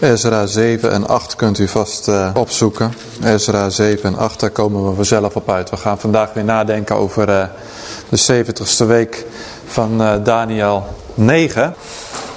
Ezra 7 en 8 kunt u vast eh, opzoeken. Ezra 7 en 8, daar komen we vanzelf op uit. We gaan vandaag weer nadenken over eh, de 70ste week van eh, Daniel 9.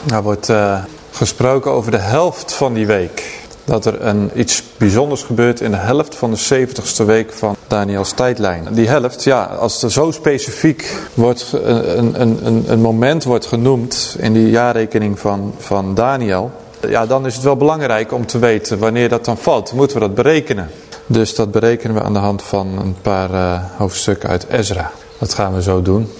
Daar wordt eh, gesproken over de helft van die week. Dat er een, iets bijzonders gebeurt in de helft van de 70ste week van Daniels tijdlijn. Die helft, ja, als er zo specifiek wordt, een, een, een, een moment wordt genoemd in die jaarrekening van, van Daniel... Ja, dan is het wel belangrijk om te weten wanneer dat dan valt. Moeten we dat berekenen. Dus dat berekenen we aan de hand van een paar uh, hoofdstukken uit Ezra. Dat gaan we zo doen.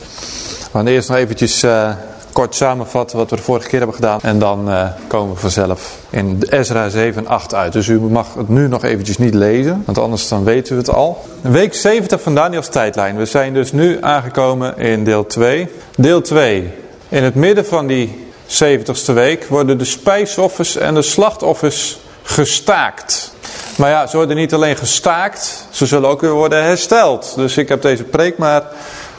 We gaan eerst nog eventjes uh, kort samenvatten wat we de vorige keer hebben gedaan. En dan uh, komen we vanzelf in Ezra 7 en 8 uit. Dus u mag het nu nog eventjes niet lezen, want anders dan weten we het al. Week 70 van Daniels tijdlijn. We zijn dus nu aangekomen in deel 2. Deel 2. In het midden van die 70ste week worden de spijsoffers en de slachtoffers gestaakt. Maar ja, ze worden niet alleen gestaakt, ze zullen ook weer worden hersteld. Dus ik heb deze preek maar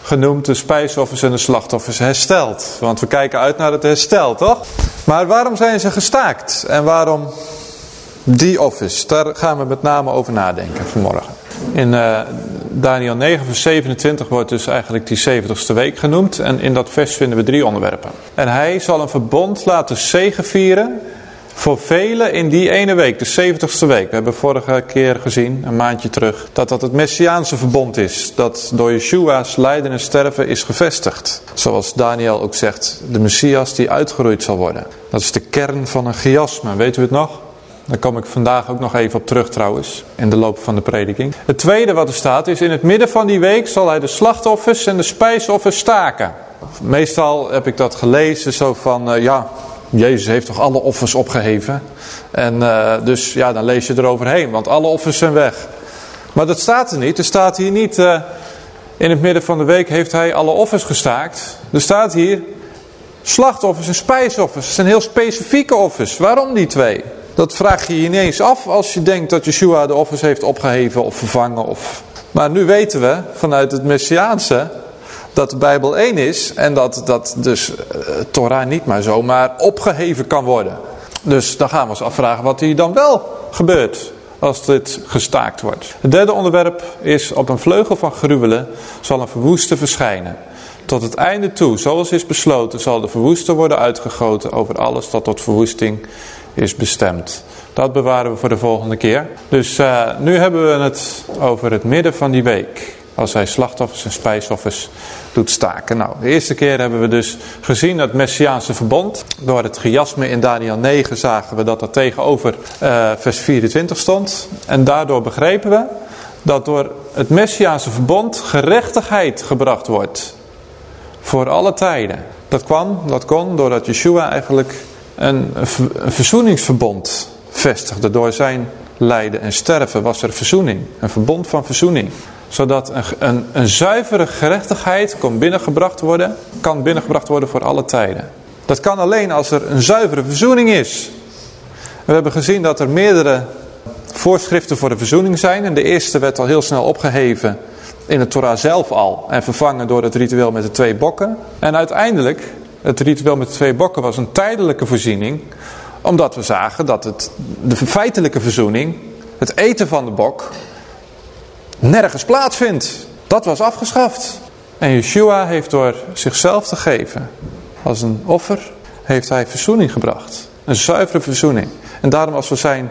genoemd de spijsoffers en de slachtoffers hersteld. Want we kijken uit naar het herstel, toch? Maar waarom zijn ze gestaakt? En waarom die offers? Daar gaan we met name over nadenken vanmorgen. In uh, Daniel 9 vers 27 wordt dus eigenlijk die 70ste week genoemd. En in dat vers vinden we drie onderwerpen. En hij zal een verbond laten zegevieren voor velen in die ene week, de 70ste week. We hebben vorige keer gezien, een maandje terug, dat dat het Messiaanse verbond is. Dat door Yeshua's lijden en sterven is gevestigd. Zoals Daniel ook zegt, de Messias die uitgeroeid zal worden. Dat is de kern van een chiasme, weet u het nog? Daar kom ik vandaag ook nog even op terug trouwens, in de loop van de prediking. Het tweede wat er staat is, in het midden van die week zal hij de slachtoffers en de spijsoffers staken. Meestal heb ik dat gelezen zo van, uh, ja, Jezus heeft toch alle offers opgeheven. En uh, dus ja, dan lees je eroverheen, want alle offers zijn weg. Maar dat staat er niet. Er staat hier niet, uh, in het midden van de week heeft hij alle offers gestaakt. Er staat hier, slachtoffers en spijsoffers. Dat zijn heel specifieke offers. Waarom die twee? Dat vraag je je niet eens af als je denkt dat Yeshua de offers heeft opgeheven of vervangen. Of... Maar nu weten we vanuit het Messiaanse dat de Bijbel één is. En dat, dat dus uh, Torah niet maar zomaar opgeheven kan worden. Dus dan gaan we ons afvragen wat hier dan wel gebeurt als dit gestaakt wordt. Het derde onderwerp is op een vleugel van gruwelen zal een verwoeste verschijnen. Tot het einde toe, zoals is besloten, zal de verwoester worden uitgegoten over alles dat tot verwoesting is bestemd. Dat bewaren we voor de volgende keer. Dus uh, nu hebben we het over het midden van die week. Als hij slachtoffers en spijsoffers doet staken. Nou, de eerste keer hebben we dus gezien het Messiaanse verbond. Door het gejasme in Daniel 9 zagen we dat dat tegenover uh, vers 24 stond. En daardoor begrepen we dat door het Messiaanse verbond gerechtigheid gebracht wordt. Voor alle tijden. Dat kwam, dat kon doordat Yeshua eigenlijk een, een verzoeningsverbond vestigde. Door zijn lijden en sterven was er verzoening. Een verbond van verzoening. Zodat een, een, een zuivere gerechtigheid kon binnengebracht worden. Kan binnengebracht worden voor alle tijden. Dat kan alleen als er een zuivere verzoening is. We hebben gezien dat er meerdere voorschriften voor de verzoening zijn. En de eerste werd al heel snel opgeheven in het Torah zelf al. En vervangen door het ritueel met de twee bokken. En uiteindelijk het ritueel met twee bokken was een tijdelijke voorziening. Omdat we zagen dat het, de feitelijke verzoening, het eten van de bok, nergens plaatsvindt. Dat was afgeschaft. En Yeshua heeft door zichzelf te geven als een offer, heeft hij verzoening gebracht. Een zuivere verzoening. En daarom als we zijn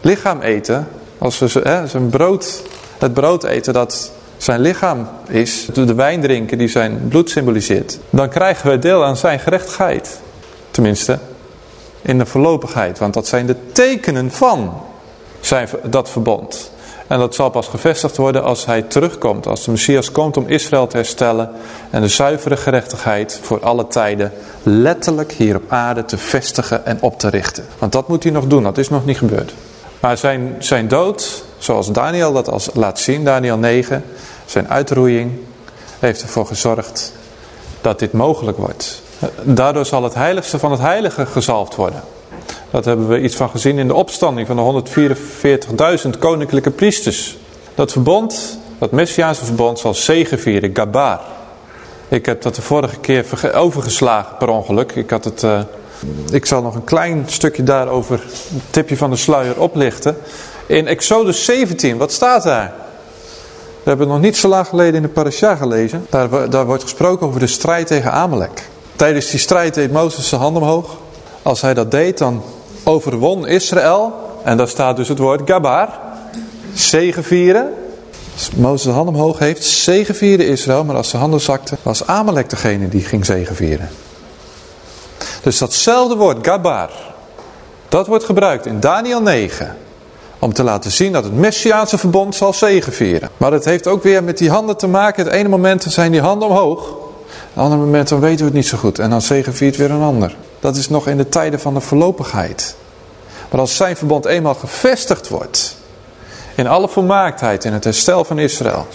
lichaam eten, als we hè, zijn brood, het brood eten dat zijn lichaam is, de wijn drinken die zijn bloed symboliseert, dan krijgen we deel aan zijn gerechtigheid. Tenminste, in de voorlopigheid, want dat zijn de tekenen van zijn, dat verbond. En dat zal pas gevestigd worden als hij terugkomt, als de Messias komt om Israël te herstellen en de zuivere gerechtigheid voor alle tijden letterlijk hier op aarde te vestigen en op te richten. Want dat moet hij nog doen, dat is nog niet gebeurd. Maar zijn, zijn dood, zoals Daniel dat als laat zien, Daniel 9, zijn uitroeiing heeft ervoor gezorgd dat dit mogelijk wordt. Daardoor zal het heiligste van het heilige gezalfd worden. Dat hebben we iets van gezien in de opstanding van de 144.000 koninklijke priesters. Dat verbond, dat Messiaanse verbond, zal zegevieren, Gabar. Ik heb dat de vorige keer overgeslagen per ongeluk. Ik, had het, uh, ik zal nog een klein stukje daarover, een tipje van de sluier, oplichten. In Exodus 17, wat staat daar? We hebben nog niet zo lang geleden in de parasha gelezen. Daar, wordt gesproken over de strijd tegen Amalek. Tijdens die strijd deed Mozes zijn hand omhoog. Als hij dat deed, dan overwon Israël. En daar staat dus het woord Gabar. Zegevieren. Als Mozes de hand omhoog heeft, zegevierde Israël. Maar als zijn handen zakten, was Amalek degene die ging zegevieren. Dus datzelfde woord, Gabar. Dat wordt gebruikt in Daniel 9. Om te laten zien dat het Messiaanse verbond zal zegevieren. Maar het heeft ook weer met die handen te maken. Het ene moment zijn die handen omhoog. Het andere moment dan weten we het niet zo goed. En dan zegeviert weer een ander. Dat is nog in de tijden van de voorlopigheid. Maar als zijn verbond eenmaal gevestigd wordt. In alle volmaaktheid in het herstel van Israël.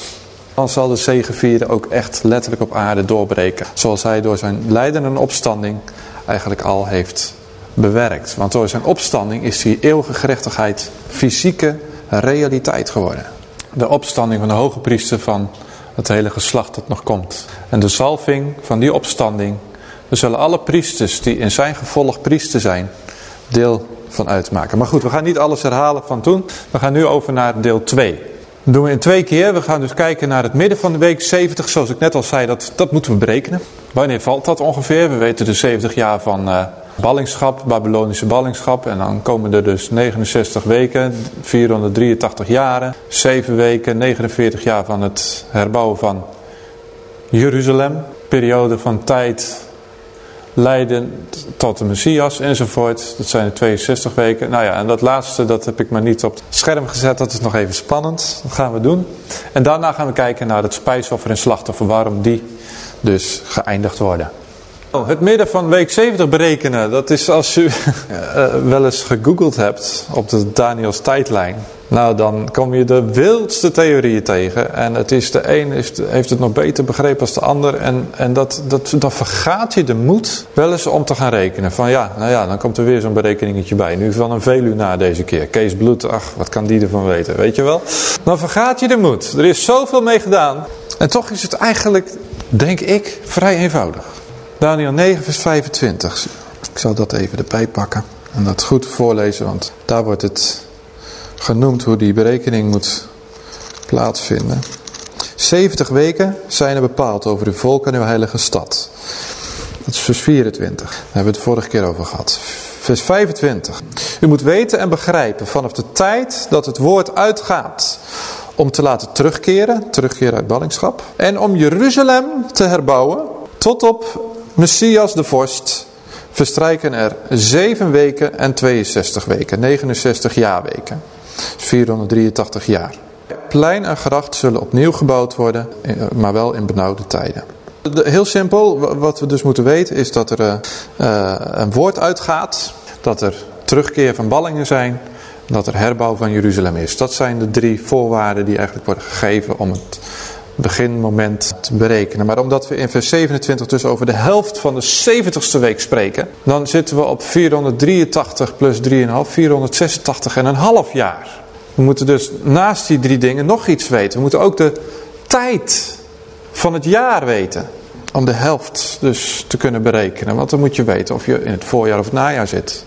Dan zal de zegevieren ook echt letterlijk op aarde doorbreken. Zoals hij door zijn lijden en opstanding eigenlijk al heeft bewerkt. Want door zijn opstanding is die eeuwige gerechtigheid fysieke realiteit geworden. De opstanding van de hoge priester van het hele geslacht dat nog komt. En de zalving van die opstanding, daar zullen alle priesters die in zijn gevolg priester zijn, deel van uitmaken. Maar goed, we gaan niet alles herhalen van toen. We gaan nu over naar deel 2. Dat doen we in twee keer. We gaan dus kijken naar het midden van de week 70. Zoals ik net al zei, dat, dat moeten we berekenen. Wanneer valt dat ongeveer? We weten de 70 jaar van uh, ballingschap, Babylonische ballingschap. En dan komen er dus 69 weken, 483 jaren. 7 weken, 49 jaar van het herbouwen van Jeruzalem. Periode van tijd leiden tot de Messias enzovoort. Dat zijn de 62 weken. Nou ja, en dat laatste, dat heb ik maar niet op het scherm gezet. Dat is nog even spannend. Dat gaan we doen. En daarna gaan we kijken naar het spijsoffer en slachtoffer. Waarom die dus geëindigd worden. Oh, het midden van week 70 berekenen, dat is als u uh, wel eens gegoogeld hebt op de Daniels tijdlijn. Nou, dan kom je de wildste theorieën tegen. En het is de een heeft, heeft het nog beter begrepen als de ander. En, en dat, dat, dan vergaat je de moed wel eens om te gaan rekenen. Van ja, nou ja, dan komt er weer zo'n berekeningetje bij. Nu van een Velu na deze keer. Kees Bloed, ach, wat kan die ervan weten, weet je wel? Dan vergaat je de moed. Er is zoveel mee gedaan. En toch is het eigenlijk, denk ik, vrij eenvoudig. Daniel 9 vers 25. Ik zal dat even erbij pakken. En dat goed voorlezen, want daar wordt het genoemd hoe die berekening moet plaatsvinden. 70 weken zijn er bepaald over uw volk en uw heilige stad. Dat is vers 24. Daar hebben we het vorige keer over gehad. Vers 25. U moet weten en begrijpen vanaf de tijd dat het woord uitgaat om te laten terugkeren, terugkeren uit ballingschap, en om Jeruzalem te herbouwen tot op Messias de vorst verstrijken er 7 weken en 62 weken, 69 jaarweken. 483 jaar. Plein en gracht zullen opnieuw gebouwd worden, eh, maar wel in benauwde tijden. Heel simpel, wat we dus moeten weten is dat er uh, een woord uitgaat, dat er terugkeer van ballingen zijn, dat er herbouw van Jeruzalem is. Dat zijn de drie voorwaarden die eigenlijk worden gegeven om het beginmoment te berekenen. Maar omdat we in vers 27 dus over de helft van de 70ste week spreken, dan zitten we op 483 plus 3,5, 486 en een half jaar. We moeten dus naast die drie dingen nog iets weten. We moeten ook de tijd van het jaar weten. Om de helft dus te kunnen berekenen. Want dan moet je weten of je in het voorjaar of het najaar zit.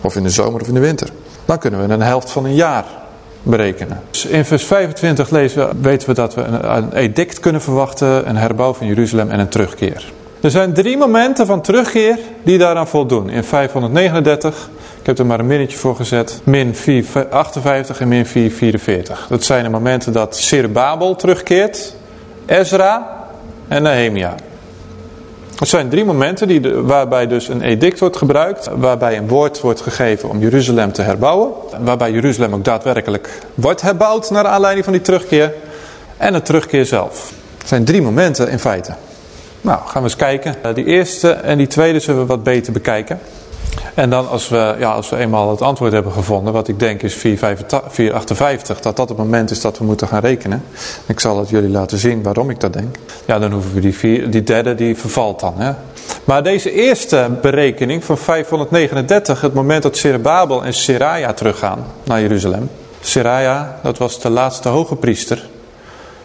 Of in de zomer of in de winter. Dan kunnen we een helft van een jaar berekenen. Dus in vers 25 lezen we, weten we dat we een, een edict kunnen verwachten, een herbouw van Jeruzalem en een terugkeer. Er zijn drie momenten van terugkeer die daaraan voldoen. In 539, ik heb er maar een minnetje voor gezet, min 458 en min 444. Dat zijn de momenten dat Zerubbabel terugkeert, Ezra en Nehemia. Het zijn drie momenten die waarbij dus een edict wordt gebruikt. Waarbij een woord wordt gegeven om Jeruzalem te herbouwen. Waarbij Jeruzalem ook daadwerkelijk wordt herbouwd naar aanleiding van die terugkeer. En de terugkeer zelf. Het zijn drie momenten in feite. Nou, gaan we eens kijken. Die eerste en die tweede zullen we wat beter bekijken. En dan als we, ja, als we eenmaal het antwoord hebben gevonden, wat ik denk is 458, dat dat het moment is dat we moeten gaan rekenen. Ik zal het jullie laten zien waarom ik dat denk. Ja, dan hoeven we die, vier, die derde, die vervalt dan. Hè? Maar deze eerste berekening van 539, het moment dat Zerubbabel en Seraja teruggaan naar Jeruzalem. Seraja, dat was de laatste hoge priester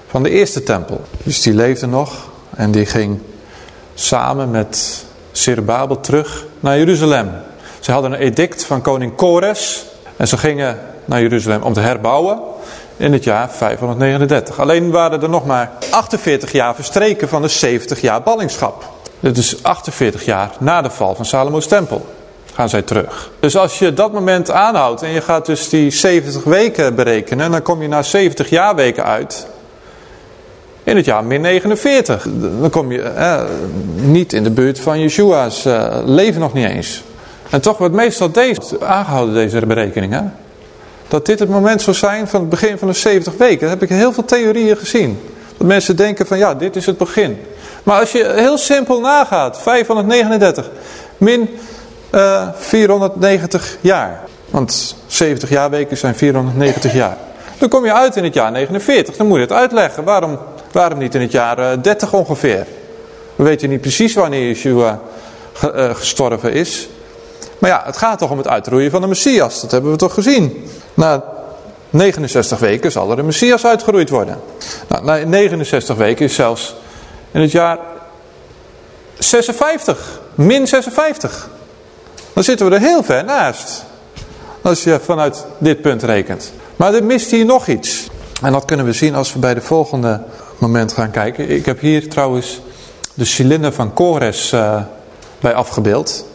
van de eerste tempel. Dus die leefde nog en die ging samen met Zerubbabel terug naar Jeruzalem. Ze hadden een edict van koning Kores en ze gingen naar Jeruzalem om te herbouwen in het jaar 539. Alleen waren er nog maar 48 jaar verstreken van de 70 jaar ballingschap. Dit is 48 jaar na de val van Salomo's tempel gaan zij terug. Dus als je dat moment aanhoudt en je gaat dus die 70 weken berekenen, dan kom je naar 70 jaarweken uit. In het jaar min 49. Dan kom je eh, niet in de buurt van Yeshua's uh, leven nog niet eens. En toch wordt meestal deze, aangehouden deze berekening. Hè? Dat dit het moment zou zijn van het begin van de 70 weken. Dat heb ik heel veel theorieën gezien. Dat mensen denken van ja, dit is het begin. Maar als je heel simpel nagaat, 539 min uh, eh, 490 jaar. Want 70 jaarweken zijn 490 jaar. Dan kom je uit in het jaar 49. Dan moet je het uitleggen. Waarom, waarom niet in het jaar 30 eh, ongeveer? We weten niet precies wanneer Yeshua uh, gestorven is. Maar ja, het gaat toch om het uitroeien van de Messias. Dat hebben we toch gezien. Na 69 weken zal er een Messias uitgeroeid worden. Nou, na 69 weken is zelfs in het jaar 56. Min 56. Dan zitten we er heel ver naast. Als je vanuit dit punt rekent. Maar er mist hier nog iets. En dat kunnen we zien als we bij de volgende moment gaan kijken. Ik heb hier trouwens de cilinder van Kores uh, bij afgebeeld.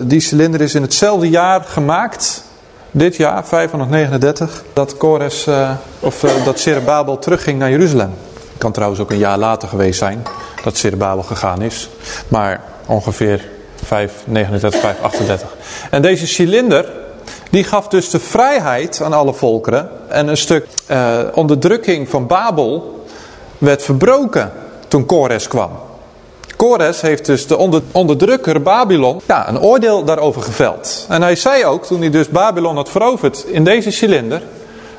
Die cilinder is in hetzelfde jaar gemaakt. Dit jaar, 539. Dat Kores, uh, of uh, dat terugging naar Jeruzalem. Kan trouwens ook een jaar later geweest zijn. Dat Zerubbabel gegaan is. Maar ongeveer 539, 538. En deze cilinder, die gaf dus de vrijheid aan alle volkeren. En een stuk uh, onderdrukking van Babel werd verbroken toen Kores kwam. Kores heeft dus de onder, onderdrukker Babylon ja, een oordeel daarover geveld. En hij zei ook, toen hij dus Babylon had veroverd in deze cilinder,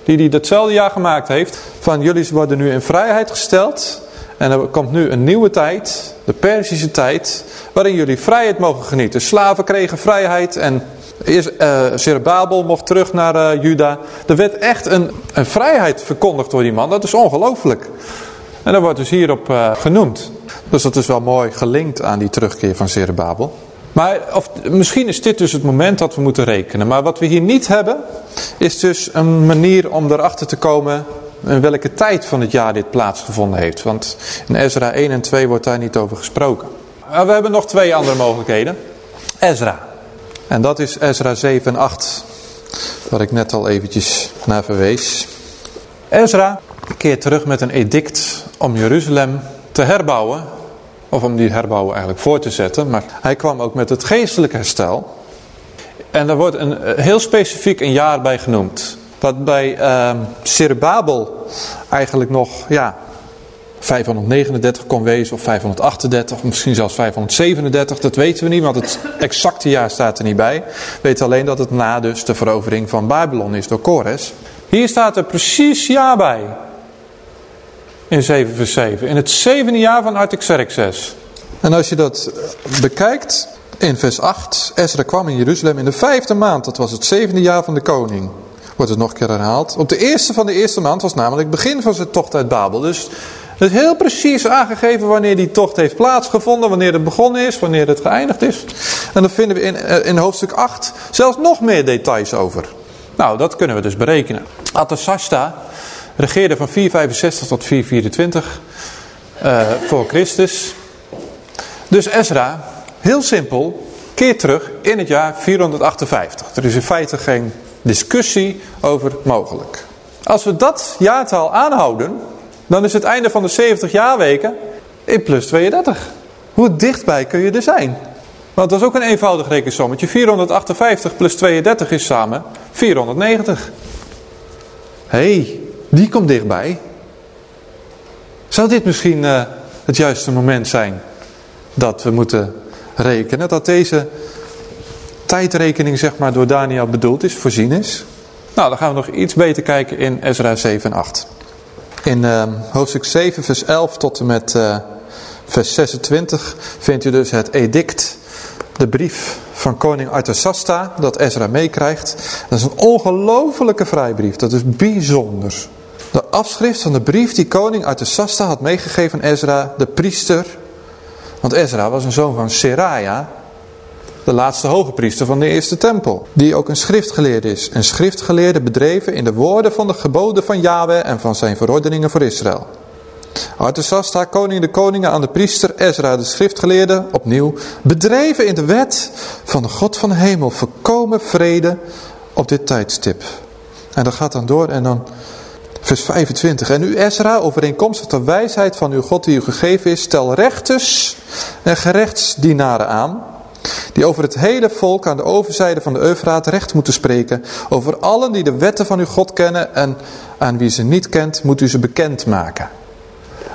die hij datzelfde jaar gemaakt heeft, van jullie worden nu in vrijheid gesteld en er komt nu een nieuwe tijd, de Perzische tijd, waarin jullie vrijheid mogen genieten. Slaven kregen vrijheid en uh, Zerubbabel mocht terug naar uh, Juda. Er werd echt een, een vrijheid verkondigd door die man. Dat is ongelooflijk. En dat wordt dus hierop uh, genoemd. Dus dat is wel mooi gelinkt aan die terugkeer van Zerubbabel. Maar of, misschien is dit dus het moment dat we moeten rekenen. Maar wat we hier niet hebben, is dus een manier om erachter te komen in welke tijd van het jaar dit plaatsgevonden heeft. Want in Ezra 1 en 2 wordt daar niet over gesproken. We hebben nog twee andere mogelijkheden. Ezra. En dat is Ezra 7 en 8. Waar ik net al eventjes naar verwees. Ezra keert terug met een edict om Jeruzalem te herbouwen. Of om die herbouwen eigenlijk voor te zetten. Maar hij kwam ook met het geestelijke herstel. En daar wordt een, heel specifiek een jaar bij genoemd. Dat bij uh, Zerubbabel eigenlijk nog ja, 539 kon wezen of 538 of misschien zelfs 537. Dat weten we niet, want het exacte jaar staat er niet bij. We weten alleen dat het na dus de verovering van Babylon is door Kores. Hier staat er precies jaar bij. In 7 vers 7. In het zevende jaar van Artaxerxes. En als je dat bekijkt in vers 8. Ezra kwam in Jeruzalem in de vijfde maand. Dat was het zevende jaar van de koning wordt het nog een keer herhaald. Op de eerste van de eerste maand was namelijk het begin van zijn tocht uit Babel. Dus het is heel precies aangegeven wanneer die tocht heeft plaatsgevonden, wanneer het begonnen is, wanneer het geëindigd is. En dan vinden we in, eh, in hoofdstuk 8 zelfs nog meer details over. Nou, dat kunnen we dus berekenen. Atasasta regeerde van 465 tot 424 uh, eh, voor Christus. Dus Ezra, heel simpel, keert terug in het jaar 458. Er is in feite geen discussie over mogelijk. Als we dat jaartal aanhouden, dan is het einde van de 70 jaarweken in plus 32. Hoe dichtbij kun je er zijn? Want dat is ook een eenvoudig rekensommetje. 458 plus 32 is samen 490. Hé, hey, die komt dichtbij. Zou dit misschien uh, het juiste moment zijn dat we moeten rekenen? Dat deze tijdrekening zeg maar, door Daniel bedoeld is, voorzien is. Nou, dan gaan we nog iets beter kijken in Ezra 7 en 8. In uh, hoofdstuk 7 vers 11 tot en met uh, vers 26 vindt u dus het edict, de brief van koning Artasasta, dat Ezra meekrijgt. Dat is een ongelofelijke vrijbrief, dat is bijzonder. De afschrift van de brief die koning Artasasta had meegegeven aan Ezra, de priester. Want Ezra was een zoon van Seraya, de laatste hoge priester van de eerste tempel. Die ook een schriftgeleerde is. Een schriftgeleerde bedreven in de woorden van de geboden van Yahweh en van zijn verordeningen voor Israël. Artasasta, koning de koningen aan de priester Ezra, de schriftgeleerde, opnieuw, bedreven in de wet van de God van de hemel, voorkomen vrede op dit tijdstip. En dat gaat dan door en dan vers 25. En u Ezra, overeenkomstig de wijsheid van uw God die u gegeven is, stel rechters en gerechtsdienaren aan, die over het hele volk aan de overzijde van de Eufraat recht moeten spreken, over allen die de wetten van uw God kennen en aan wie ze niet kent, moet u ze bekend maken.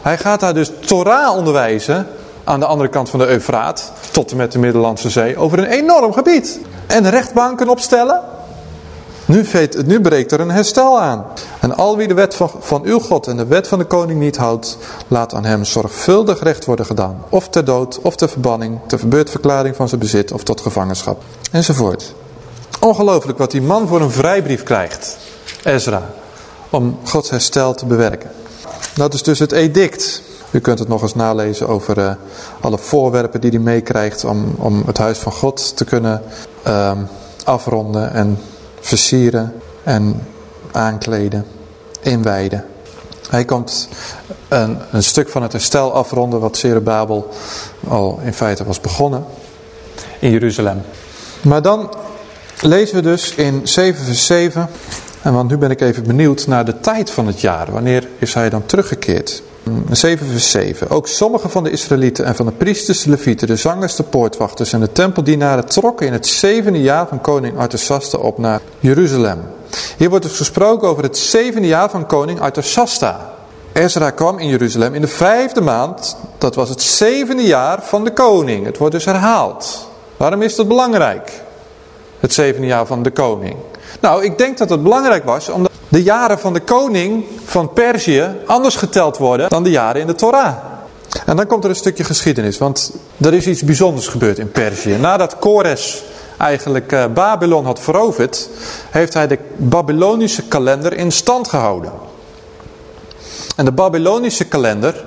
Hij gaat daar dus Torah onderwijzen aan de andere kant van de Eufraat, tot en met de Middellandse Zee, over een enorm gebied. En rechtbanken opstellen. Nu, nu breekt er een herstel aan. En al wie de wet van, van uw God en de wet van de koning niet houdt, laat aan hem zorgvuldig recht worden gedaan. Of ter dood, of ter verbanning, ter verbeurdverklaring van zijn bezit, of tot gevangenschap. Enzovoort. Ongelooflijk wat die man voor een vrijbrief krijgt, Ezra, om Gods herstel te bewerken. Dat is dus het edict. U kunt het nog eens nalezen over uh, alle voorwerpen die hij meekrijgt om, om het huis van God te kunnen uh, afronden en versieren en aankleden, inwijden. Hij komt een, een stuk van het herstel afronden wat Zerubabel al in feite was begonnen in Jeruzalem. Maar dan lezen we dus in 7 vers 7 en want nu ben ik even benieuwd naar de tijd van het jaar. Wanneer is hij dan teruggekeerd? 7 vers 7. Ook sommige van de Israëlieten en van de priesters, de levieten, de zangers, de poortwachters en de tempeldienaren trokken in het zevende jaar van koning Artasasta op naar Jeruzalem. Hier wordt dus gesproken over het zevende jaar van koning Artasasta. Ezra kwam in Jeruzalem in de vijfde maand. Dat was het zevende jaar van de koning. Het wordt dus herhaald. Waarom is dat belangrijk? Het zevende jaar van de koning. Nou, ik denk dat het belangrijk was omdat de jaren van de koning van Perzië anders geteld worden dan de jaren in de Torah. En dan komt er een stukje geschiedenis, want er is iets bijzonders gebeurd in Perzië. Nadat Kores eigenlijk uh, Babylon had veroverd, heeft hij de Babylonische kalender in stand gehouden. En de Babylonische kalender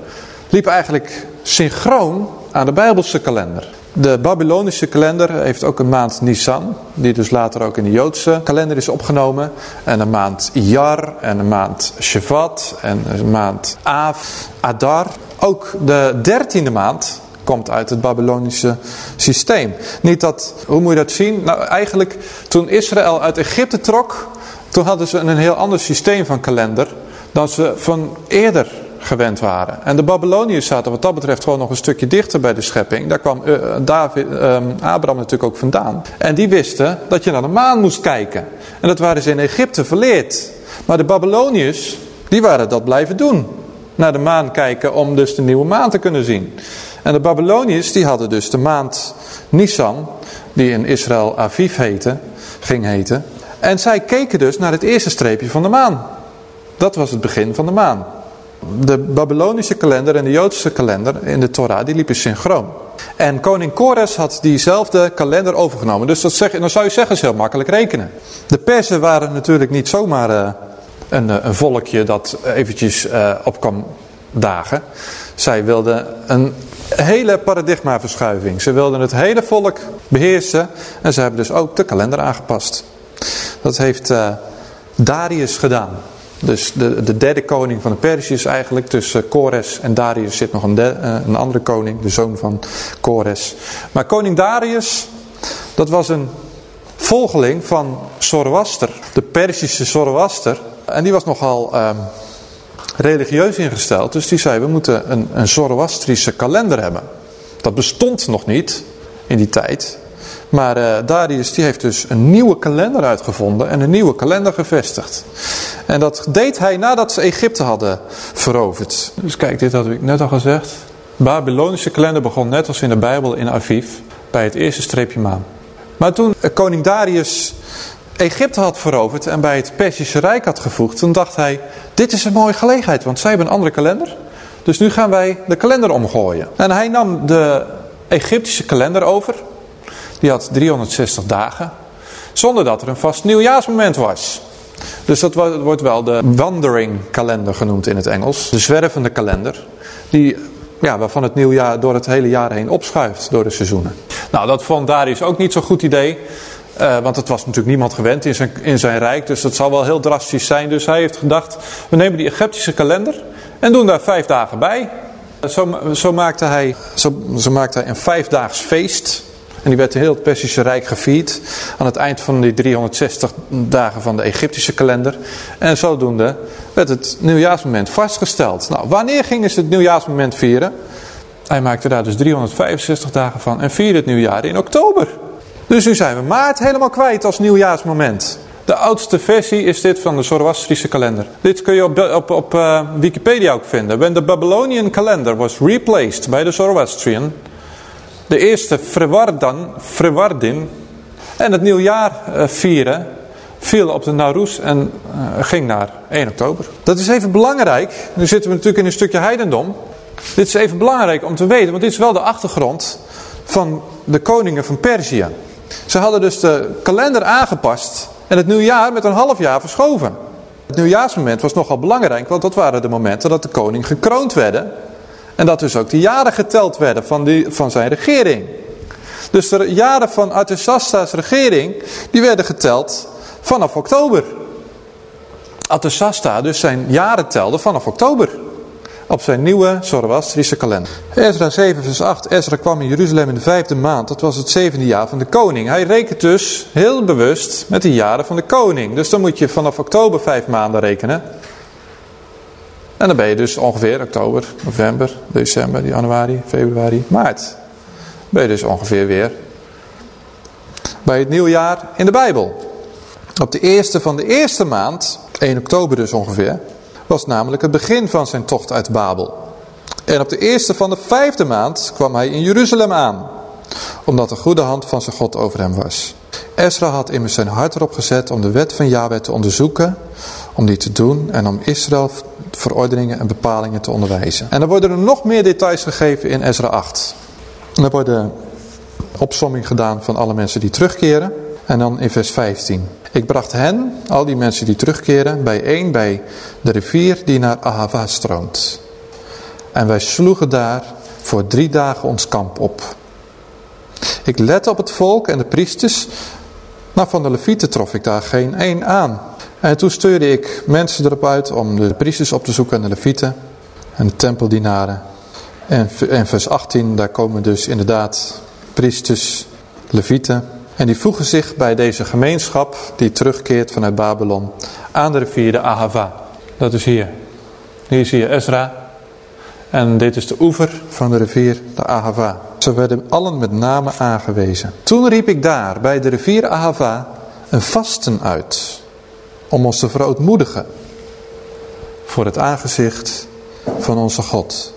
liep eigenlijk synchroon aan de Bijbelse kalender. De Babylonische kalender heeft ook een maand Nisan, die dus later ook in de Joodse kalender is opgenomen. En een maand Iyar en een maand Shevat en een maand Av, Adar. Ook de dertiende maand komt uit het Babylonische systeem. Niet dat, hoe moet je dat zien? Nou eigenlijk toen Israël uit Egypte trok, toen hadden ze een heel ander systeem van kalender dan ze van eerder gewend waren. En de Babyloniërs zaten wat dat betreft gewoon nog een stukje dichter bij de schepping. Daar kwam uh, David, uh, Abraham natuurlijk ook vandaan. En die wisten dat je naar de maan moest kijken. En dat waren ze in Egypte verleerd. Maar de Babyloniërs, die waren dat blijven doen. Naar de maan kijken om dus de nieuwe maan te kunnen zien. En de Babyloniërs die hadden dus de maand Nisan, die in Israël Aviv heette, ging heten. En zij keken dus naar het eerste streepje van de maan. Dat was het begin van de maan. De Babylonische kalender en de Joodse kalender in de Torah, die liepen synchroon. En koning Kores had diezelfde kalender overgenomen. Dus dat zeg, dan zou je zeggen, is heel makkelijk rekenen. De Persen waren natuurlijk niet zomaar uh, een, een, volkje dat eventjes uh, op kwam dagen. Zij wilden een hele paradigmaverschuiving. Ze wilden het hele volk beheersen. En ze hebben dus ook de kalender aangepast. Dat heeft Darius gedaan. Dus de, de derde koning van de Perziërs eigenlijk. Tussen Kores en Darius zit nog een, de, een andere koning. De zoon van Kores. Maar koning Darius. Dat was een volgeling van Zoroaster. De Perzische Zoroaster. En die was nogal um, religieus ingesteld. Dus die zei we moeten een, een Zoroastrische kalender hebben. Dat bestond nog niet in die tijd. Maar uh, Darius die heeft dus een nieuwe kalender uitgevonden en een nieuwe kalender gevestigd. En dat deed hij nadat ze Egypte hadden veroverd. Dus kijk, dit had ik net al gezegd. De Babylonische kalender begon net als in de Bijbel in Aviv bij het eerste streepje maan. Maar toen koning Darius Egypte had veroverd en bij het Persische Rijk had gevoegd, toen dacht hij, dit is een mooie gelegenheid, want zij hebben een andere kalender. Dus nu gaan wij de kalender omgooien. En hij nam de Egyptische kalender over. Die had 360 dagen. Zonder dat er een vast nieuwjaarsmoment was. Dus dat wordt wel de wandering kalender genoemd in het Engels. De zwervende kalender. Die, ja, waarvan het nieuwjaar door het hele jaar heen opschuift door de seizoenen. Nou, dat vond Darius ook niet zo'n goed idee. Uh, want het was natuurlijk niemand gewend in zijn, in zijn rijk. Dus dat zal wel heel drastisch zijn. Dus hij heeft gedacht, we nemen die Egyptische kalender en doen daar vijf dagen bij. Zo, zo, maakte, hij, zo, zo maakte hij een vijfdaags feest. En die werd heel het Persische Rijk gevierd. Aan het eind van die 360 dagen van de Egyptische kalender. En zodoende werd het nieuwjaarsmoment vastgesteld. Nou, wanneer gingen ze het nieuwjaarsmoment vieren? Hij maakte daar dus 365 dagen van. En vierde het nieuwjaar in oktober. Dus nu zijn we maart helemaal kwijt als nieuwjaarsmoment. De oudste versie is dit van de Zoroastrische kalender. Dit kun je op, op, op uh, Wikipedia ook vinden. When the Babylonian calendar was replaced by the Zoroastrian, de eerste Frewardan, en het nieuwjaar uh, vieren viel op de Nauruz en uh, ging naar 1 oktober. Dat is even belangrijk. Nu zitten we natuurlijk in een stukje heidendom. Dit is even belangrijk om te weten, want dit is wel de achtergrond van de koningen van Perzië. Ze hadden dus de kalender aangepast en het nieuwjaar met een half jaar verschoven. Het nieuwjaarsmoment was nogal belangrijk, want dat waren de momenten dat de koning gekroond werd. En dat dus ook de jaren geteld werden van, die, van zijn regering. Dus de jaren van Artaxerxes' regering, die werden geteld vanaf oktober. Artaxerxes dus zijn jaren telde vanaf oktober op zijn nieuwe Zoroastrische kalender. Ezra 7 vers 8. Ezra kwam in Jeruzalem in de vijfde maand. Dat was het zevende jaar van de koning. Hij rekent dus heel bewust met de jaren van de koning. Dus dan moet je vanaf oktober vijf maanden rekenen. En dan ben je dus ongeveer oktober, november, december, januari, februari, maart. Ben je dus ongeveer weer bij het nieuwjaar in de Bijbel. Op de eerste van de eerste maand, 1 oktober dus ongeveer, was namelijk het begin van zijn tocht uit Babel. En op de eerste van de vijfde maand kwam hij in Jeruzalem aan, omdat de goede hand van zijn God over hem was. Ezra had immers zijn hart erop gezet om de wet van Yahweh te onderzoeken, om die te doen en om Israël verordeningen en bepalingen te onderwijzen. En dan worden er nog meer details gegeven in Ezra 8. En wordt de opsomming gedaan van alle mensen die terugkeren. En dan in vers 15. Ik bracht hen, al die mensen die terugkeren, bijeen bij de rivier die naar Ahava stroomt. En wij sloegen daar voor drie dagen ons kamp op. Ik lette op het volk en de priesters, maar van de levieten trof ik daar geen één aan. En toen stuurde ik mensen erop uit om de priesters op te zoeken en de levieten en de tempeldienaren. En in vers 18, daar komen dus inderdaad priesters, levieten en die voegen zich bij deze gemeenschap die terugkeert vanuit Babylon aan de rivier de Ahava. Dat is hier. Hier zie je Ezra. En dit is de oever van de rivier de Ahava. Ze werden allen met name aangewezen. Toen riep ik daar bij de rivier Ahava een vasten uit. Om ons te verootmoedigen. Voor het aangezicht van onze God.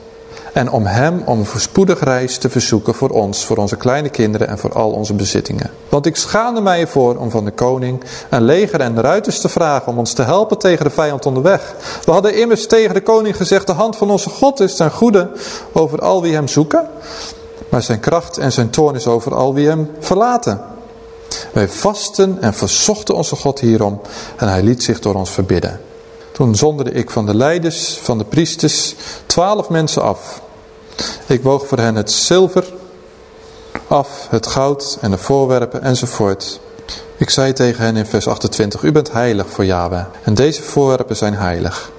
En om hem om voorspoedig reis te verzoeken voor ons, voor onze kleine kinderen en voor al onze bezittingen. Want ik schaamde mij ervoor om van de koning een leger en ruiters te vragen om ons te helpen tegen de vijand onderweg. We hadden immers tegen de koning gezegd, de hand van onze God is ten goede over al wie hem zoeken. Maar zijn kracht en zijn toorn is over al wie hem verlaten. Wij vasten en verzochten onze God hierom en hij liet zich door ons verbidden. Toen zonderde ik van de leiders, van de priesters, twaalf mensen af. Ik woog voor hen het zilver af, het goud en de voorwerpen enzovoort. Ik zei tegen hen in vers 28, u bent heilig voor Yahweh en deze voorwerpen zijn heilig.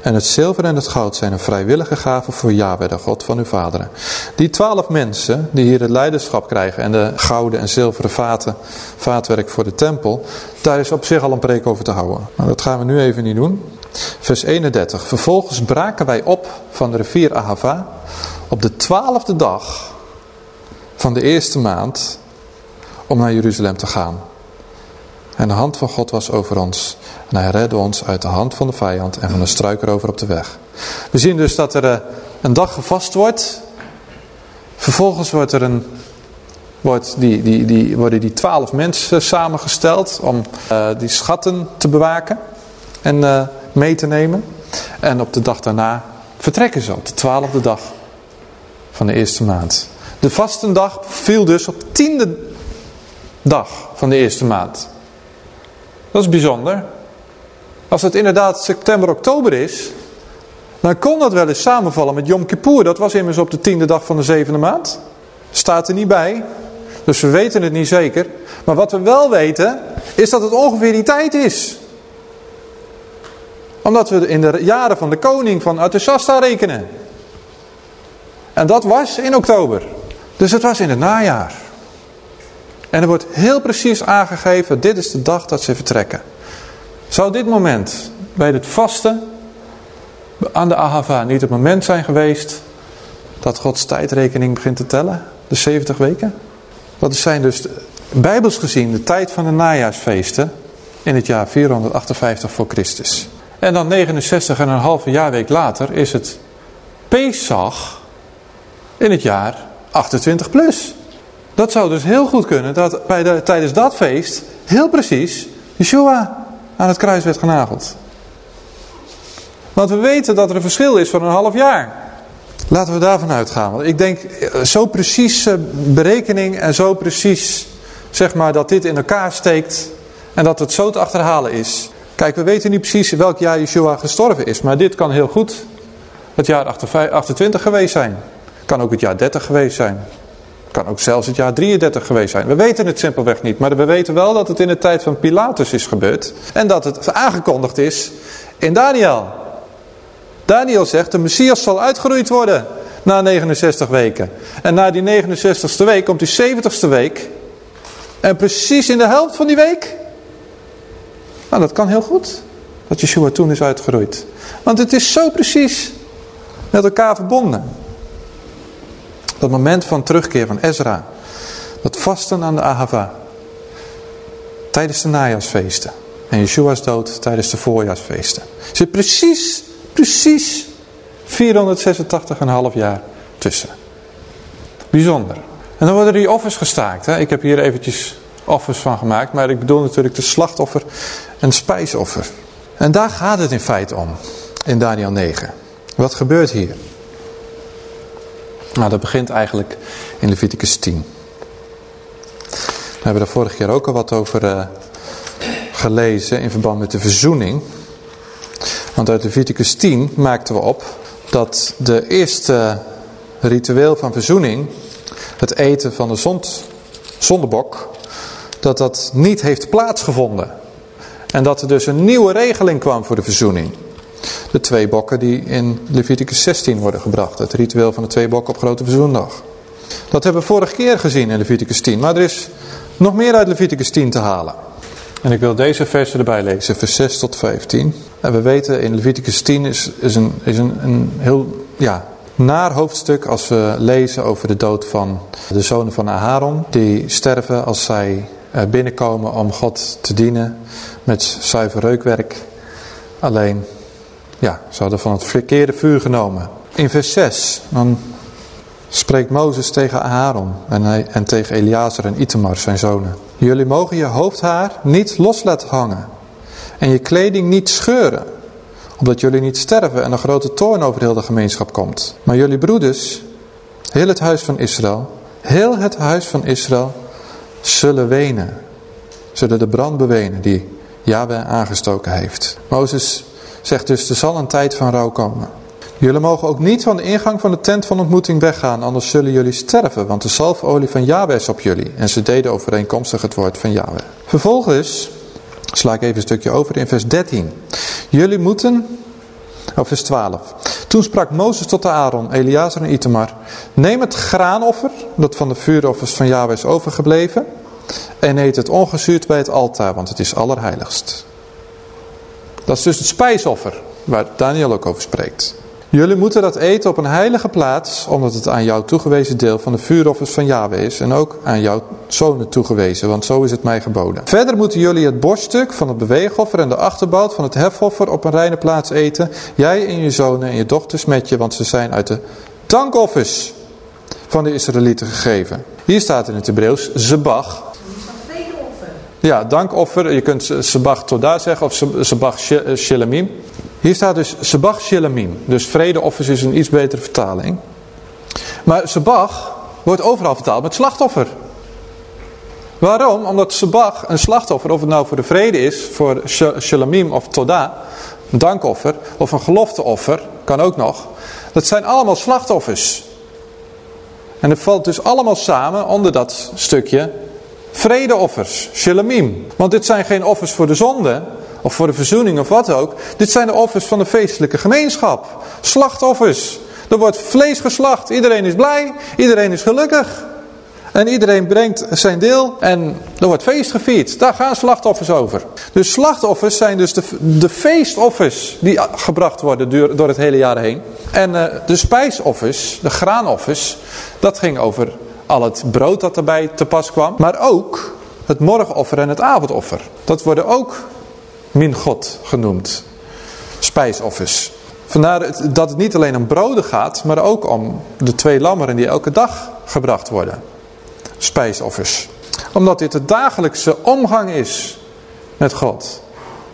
En het zilver en het goud zijn een vrijwillige gave voor Yahweh, de God van uw vaderen. Die twaalf mensen die hier het leiderschap krijgen en de gouden en zilveren vaten, vaatwerk voor de tempel, daar is op zich al een preek over te houden. Maar dat gaan we nu even niet doen. Vers 31. Vervolgens braken wij op van de rivier Ahava op de twaalfde dag van de eerste maand om naar Jeruzalem te gaan. En de hand van God was over ons. En hij redde ons uit de hand van de vijand en van de struikrover op de weg. We zien dus dat er eh, een dag gevast wordt. Vervolgens wordt er een wordt die, die, die, worden die twaalf mensen samengesteld om uh, die schatten te bewaken en uh, mee te nemen. En op de dag daarna vertrekken ze op de twaalfde dag van de eerste maand. De vastendag viel dus op de tiende dag van de eerste maand. Dat is bijzonder. Als het inderdaad september, oktober is, dan kon dat wel eens samenvallen met Yom Kippur. Dat was immers op de tiende dag van de zevende maand. Staat er niet bij. Dus we weten het niet zeker. Maar wat we wel weten, is dat het ongeveer die tijd is. Omdat we in de jaren van de koning van Artasasta rekenen. En dat was in oktober. Dus het was in het najaar. En er wordt heel precies aangegeven, dit is de dag dat ze vertrekken. Zou dit moment bij het vasten aan de Ahava niet het moment zijn geweest dat Gods tijdrekening begint te tellen? De 70 weken? Dat zijn dus bijbels gezien de tijd van de najaarsfeesten in het jaar 458 voor Christus. En dan 69 en een halve jaarweek later is het Pesach in het jaar 28 plus. Dat zou dus heel goed kunnen dat bij de, tijdens dat feest heel precies Yeshua aan het kruis werd genageld. Want we weten dat er een verschil is van een half jaar. Laten we daarvan uitgaan. Want ik denk, eh, zo precies eh, berekening en zo precies, zeg maar, dat dit in elkaar steekt. En dat het zo te achterhalen is. Kijk, we weten niet precies welk jaar Yeshua gestorven is. Maar dit kan heel goed het jaar 28 geweest zijn. Kan ook het jaar 30 geweest zijn. Kan ook zelfs het jaar 33 geweest zijn. We weten het simpelweg niet. Maar we weten wel dat het in de tijd van Pilatus is gebeurd. En dat het aangekondigd is in Daniel. Daniel zegt, de Messias zal uitgeroeid worden na 69 weken. En na die 69ste week komt die 70ste week. En precies in de helft van die week. Nou, dat kan heel goed. Dat Yeshua toen is uitgeroeid. Want het is zo precies met elkaar verbonden. Dat moment van terugkeer van Ezra. Dat vasten aan de Ahava. Tijdens de najaarsfeesten. En Yeshua's dood tijdens de voorjaarsfeesten. Zit precies, precies 486,5 jaar tussen. Bijzonder. En dan worden die offers gestaakt. Hè? Ik heb hier eventjes offers van gemaakt. Maar ik bedoel natuurlijk de slachtoffer en spijsoffer. En daar gaat het in feite om. In Daniel 9. Wat gebeurt hier? Nou, dat begint eigenlijk in Leviticus 10. We hebben er vorige keer ook al wat over uh, gelezen in verband met de verzoening. Want uit Leviticus 10 maakten we op dat de eerste ritueel van verzoening, het eten van de zond, zondebok, dat dat niet heeft plaatsgevonden. En dat er dus een nieuwe regeling kwam voor de verzoening. De twee bokken die in Leviticus 16 worden gebracht. Het ritueel van de twee bokken op Grote Verzoendag. Dat hebben we vorige keer gezien in Leviticus 10. Maar er is nog meer uit Leviticus 10 te halen. En ik wil deze versen erbij lezen, vers 6 tot 15. En we weten in Leviticus 10 is, is, een, is een, een heel ja, naar hoofdstuk als we lezen over de dood van de zonen van Aharon. Die sterven als zij binnenkomen om God te dienen met zuiver reukwerk. Alleen ja, ze hadden van het verkeerde vuur genomen. In vers 6, dan spreekt Mozes tegen Aaron en, hij, en tegen Eleazar en Itamar, zijn zonen. Jullie mogen je hoofdhaar niet los laten hangen en je kleding niet scheuren, opdat jullie niet sterven en een grote toorn over heel de gemeenschap komt. Maar jullie broeders, heel het huis van Israël, heel het huis van Israël, zullen wenen. Zullen de brand bewenen die Yahweh aangestoken heeft. Mozes Zegt dus, er zal een tijd van rouw komen. Jullie mogen ook niet van de ingang van de tent van ontmoeting weggaan, anders zullen jullie sterven, want de zalfolie van Yahweh is op jullie. En ze deden overeenkomstig het woord van Yahweh. Vervolgens, sla ik even een stukje over in vers 13. Jullie moeten, of vers 12. Toen sprak Mozes tot de Aaron, Eleazar en Itamar. Neem het graanoffer, dat van de vuuroffers van Yahweh is overgebleven, en eet het ongezuurd bij het altaar, want het is allerheiligst. Dat is dus het spijsoffer, waar Daniel ook over spreekt. Jullie moeten dat eten op een heilige plaats, omdat het aan jou toegewezen deel van de vuuroffers van Yahweh is. En ook aan jouw zonen toegewezen, want zo is het mij geboden. Verder moeten jullie het borststuk van het beweegoffer en de achterbout van het hefoffer op een reine plaats eten. Jij en je zonen en je dochters met je, want ze zijn uit de dankoffers van de Israëlieten gegeven. Hier staat in het Hebreeuws zebach. Ja, dankoffer. Je kunt sebach toda zeggen of sebach shelamim. Hier staat dus sebach shelamim. Dus vredeoffers is een iets betere vertaling. Maar sebach wordt overal vertaald met slachtoffer. Waarom? Omdat sebach, een slachtoffer, of het nou voor de vrede is, voor shalamim of toda, een dankoffer, of een gelofteoffer, kan ook nog. Dat zijn allemaal slachtoffers. En het valt dus allemaal samen onder dat stukje vredeoffers, shalamim. Want dit zijn geen offers voor de zonde, of voor de verzoening of wat ook. Dit zijn de offers van de feestelijke gemeenschap. Slachtoffers. Er wordt vlees geslacht. Iedereen is blij. Iedereen is gelukkig. En iedereen brengt zijn deel en er wordt feest gevierd. Daar gaan slachtoffers over. Dus slachtoffers zijn dus de, de feestoffers die gebracht worden door, door het hele jaar heen. En uh, de spijsoffers, de graanoffers, dat ging over al het brood dat erbij te pas kwam. Maar ook het morgenoffer en het avondoffer. Dat worden ook min God genoemd. Spijsoffers. Vandaar dat het niet alleen om broden gaat, maar ook om de twee lammeren die elke dag gebracht worden. Spijsoffers. Omdat dit de dagelijkse omgang is met God.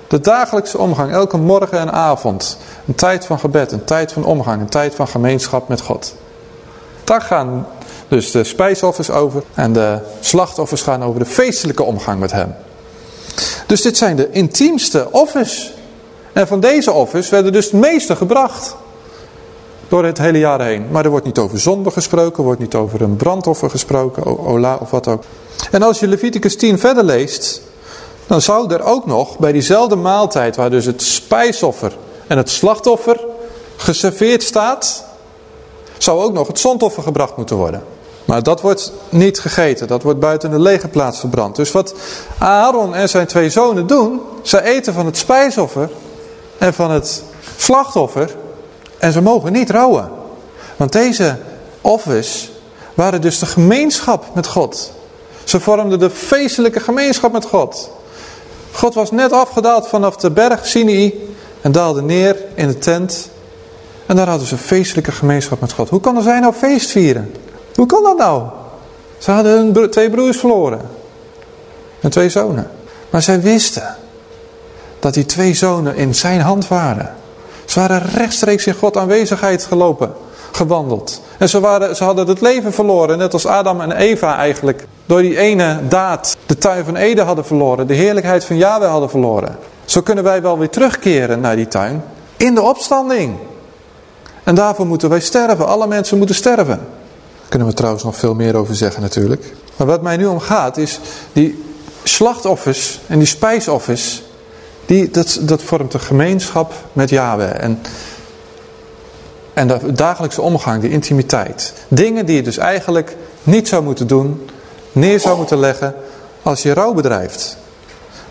De dagelijkse omgang, elke morgen en avond. Een tijd van gebed, een tijd van omgang, een tijd van gemeenschap met God. Daar gaan dus de spijsoffers over en de slachtoffers gaan over de feestelijke omgang met hem. Dus dit zijn de intiemste offers. En van deze offers werden dus de meeste gebracht. Door het hele jaar heen. Maar er wordt niet over zonde gesproken, er wordt niet over een brandoffer gesproken, ola of wat ook. En als je Leviticus 10 verder leest, dan zou er ook nog bij diezelfde maaltijd, waar dus het spijsoffer en het slachtoffer geserveerd staat, zou ook nog het zondoffer gebracht moeten worden. Maar dat wordt niet gegeten. Dat wordt buiten de legerplaats verbrand. Dus wat Aaron en zijn twee zonen doen. Zij eten van het spijsoffer en van het slachtoffer. En ze mogen niet rouwen. Want deze offers waren dus de gemeenschap met God. Ze vormden de feestelijke gemeenschap met God. God was net afgedaald vanaf de berg Sinai en daalde neer in de tent. En daar hadden ze feestelijke gemeenschap met God. Hoe konden zij nou feest vieren? Hoe kan dat nou? Ze hadden hun twee broers verloren. En twee zonen. Maar zij wisten dat die twee zonen in zijn hand waren. Ze waren rechtstreeks in God aanwezigheid gelopen, gewandeld. En ze, waren, ze hadden het leven verloren, net als Adam en Eva eigenlijk. Door die ene daad de tuin van Eden hadden verloren, de heerlijkheid van Yahweh hadden verloren. Zo kunnen wij wel weer terugkeren naar die tuin in de opstanding. En daarvoor moeten wij sterven, alle mensen moeten sterven kunnen we trouwens nog veel meer over zeggen natuurlijk. Maar wat mij nu om gaat is die slachtoffers en die spijsoffers. Die, dat, dat vormt een gemeenschap met Yahweh. En, en de dagelijkse omgang, die intimiteit. Dingen die je dus eigenlijk niet zou moeten doen. Neer zou moeten leggen als je rouw bedrijft.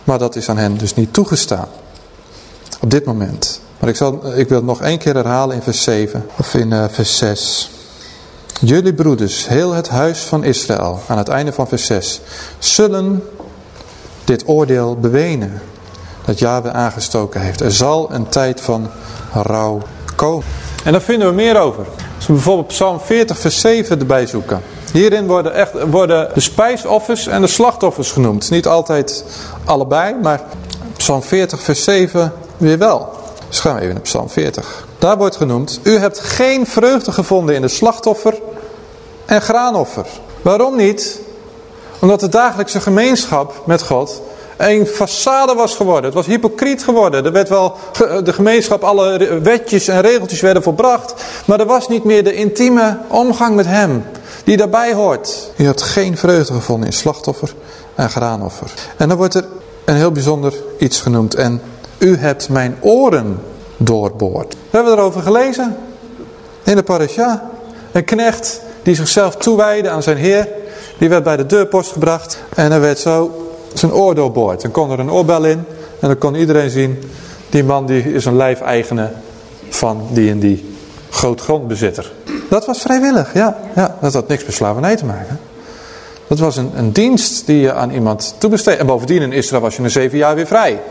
Maar dat is aan hen dus niet toegestaan. Op dit moment. Maar ik, zal, ik wil het nog één keer herhalen in vers 7. Of in uh, vers 6. Jullie broeders, heel het huis van Israël, aan het einde van vers 6, zullen dit oordeel bewenen dat Yahweh aangestoken heeft. Er zal een tijd van rouw komen. En daar vinden we meer over. Als we bijvoorbeeld Psalm 40 vers 7 erbij zoeken. Hierin worden, echt, worden de spijsoffers en de slachtoffers genoemd. Niet altijd allebei, maar Psalm 40 vers 7 weer wel. Dus gaan we even naar Psalm 40. Daar wordt genoemd, u hebt geen vreugde gevonden in de slachtoffer en graanoffer. Waarom niet? Omdat de dagelijkse gemeenschap met God een façade was geworden. Het was hypocriet geworden. Er werd wel de gemeenschap, alle wetjes en regeltjes werden volbracht. Maar er was niet meer de intieme omgang met hem die daarbij hoort. U hebt geen vreugde gevonden in slachtoffer en graanoffer. En dan wordt er een heel bijzonder iets genoemd. En u hebt mijn oren doorboord. We hebben erover gelezen. In de parasha. Een knecht die zichzelf toewijde aan zijn heer. Die werd bij de deurpost gebracht. En er werd zo zijn oor doorboord. Dan kon er een oorbel in. En dan kon iedereen zien. Die man die is een lijfeigene van die en die grootgrondbezitter. Dat was vrijwillig, ja. ja. Dat had niks met slavernij te maken. Dat was een, een dienst die je aan iemand toebesteedde. En bovendien in Israël was je een zeven jaar weer vrij.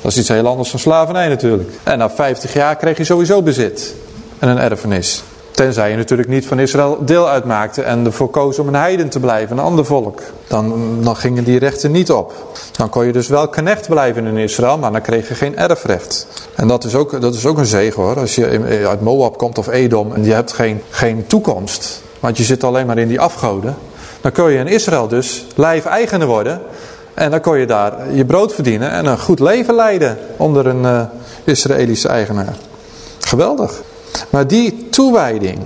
Dat is iets heel anders dan slavernij natuurlijk. En na 50 jaar kreeg je sowieso bezit. En een erfenis. Tenzij je natuurlijk niet van Israël deel uitmaakte en ervoor koos om een heiden te blijven, een ander volk. Dan, dan gingen die rechten niet op. Dan kon je dus wel knecht blijven in Israël, maar dan kreeg je geen erfrecht. En dat is ook, dat is ook een zegen hoor. Als je uit Moab komt of Edom en je hebt geen, geen toekomst. Want je zit alleen maar in die afgoden. Dan kun je in Israël dus lijf-eigene worden. En dan kon je daar je brood verdienen en een goed leven leiden onder een uh, Israëlische eigenaar. Geweldig. Maar die toewijding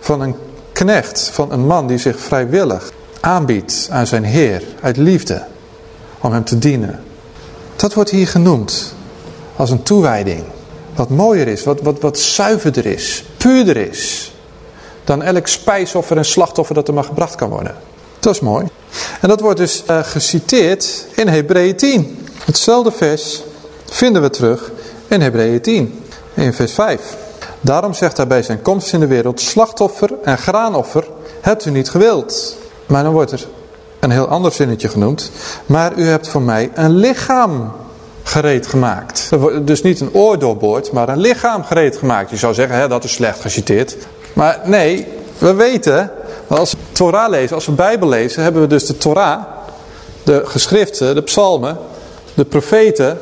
van een knecht, van een man die zich vrijwillig aanbiedt aan zijn Heer uit liefde om hem te dienen. Dat wordt hier genoemd als een toewijding. Wat mooier is, wat, wat, wat zuiverder is, puurder is dan elk spijsoffer en slachtoffer dat er maar gebracht kan worden. Dat is mooi. En dat wordt dus uh, geciteerd in Hebreeën 10. Hetzelfde vers vinden we terug in Hebreeën 10, in vers 5. Daarom zegt hij bij zijn komst in de wereld, slachtoffer en graanoffer hebt u niet gewild. Maar dan wordt er een heel ander zinnetje genoemd. Maar u hebt voor mij een lichaam gereed gemaakt. Dus niet een oor doorboord, maar een lichaam gereed gemaakt. Je zou zeggen, hè, dat is slecht geciteerd. Maar nee, we weten, als we Torah lezen, als we Bijbel lezen, hebben we dus de Torah, de geschriften, de psalmen, de profeten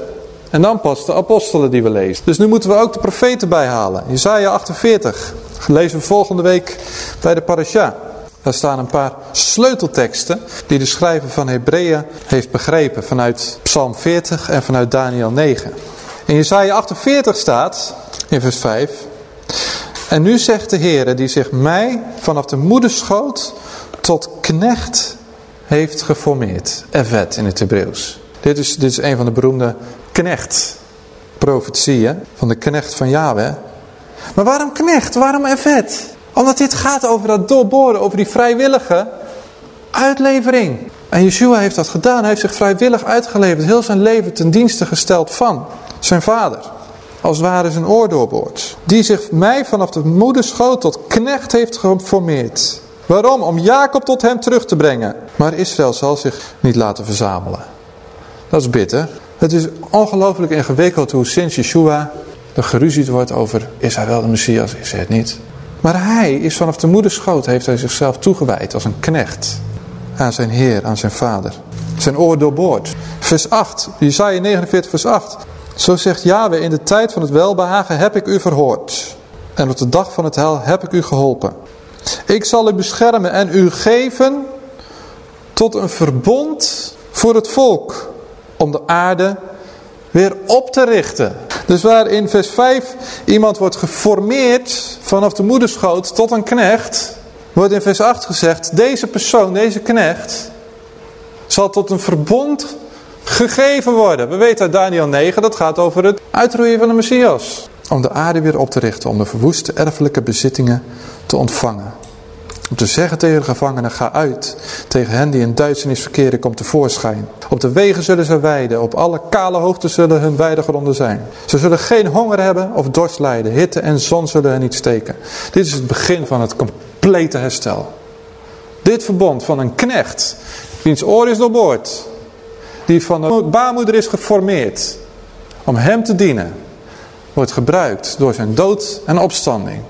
en dan pas de apostelen die we lezen. Dus nu moeten we ook de profeten bijhalen. Jezaja 48, lezen we volgende week bij de parasha. Daar staan een paar sleutelteksten die de schrijver van Hebreeën heeft begrepen vanuit Psalm 40 en vanuit Daniel 9. In Jezaja 48 staat, in vers 5, En nu zegt de Heere die zich mij vanaf de moederschoot tot knecht heeft geformeerd. Evet in het Hebreeuws. Dit is, dit is een van de beroemde knecht profetieën van de knecht van Yahweh. Maar waarom knecht? Waarom evet? Omdat dit gaat over dat doorboren, over die vrijwillige uitlevering. En Yeshua heeft dat gedaan. Hij heeft zich vrijwillig uitgeleverd. Heel zijn leven ten dienste gesteld van zijn vader. Als ware zijn oor doorboord. Die zich mij vanaf de moederschoot tot knecht heeft geformeerd. Waarom? Om Jacob tot hem terug te brengen. Maar Israël zal zich niet laten verzamelen. Dat is bitter. Het is ongelooflijk ingewikkeld hoe sinds Yeshua er geruzied wordt over is hij wel de Messias, is hij het niet. Maar hij is vanaf de moederschoot, heeft hij zichzelf toegewijd als een knecht aan zijn Heer, aan zijn Vader. Zijn oor doorboord. Vers 8, Jesaja 49 vers 8. Zo zegt Yahweh, in de tijd van het welbehagen heb ik u verhoord. En op de dag van het hel heb ik u geholpen. Ik zal u beschermen en u geven tot een verbond voor het volk. Om de aarde weer op te richten. Dus waar in vers 5 iemand wordt geformeerd vanaf de moederschoot tot een knecht, wordt in vers 8 gezegd, deze persoon, deze knecht, zal tot een verbond gegeven worden. We weten uit Daniel 9, dat gaat over het uitroeien van de Messias. Om de aarde weer op te richten, om de verwoeste erfelijke bezittingen te ontvangen. Om te zeggen tegen de gevangenen, ga uit. Tegen hen die in duisternis verkeren, komt tevoorschijn. Op de wegen zullen ze weiden. Op alle kale hoogten zullen hun weidegronden zijn. Ze zullen geen honger hebben of dorst lijden. Hitte en zon zullen hen niet steken. Dit is het begin van het complete herstel. Dit verbond van een knecht, wiens oor is doorboord. Die van de baarmoeder is geformeerd. Om hem te dienen. Wordt gebruikt door zijn dood en opstanding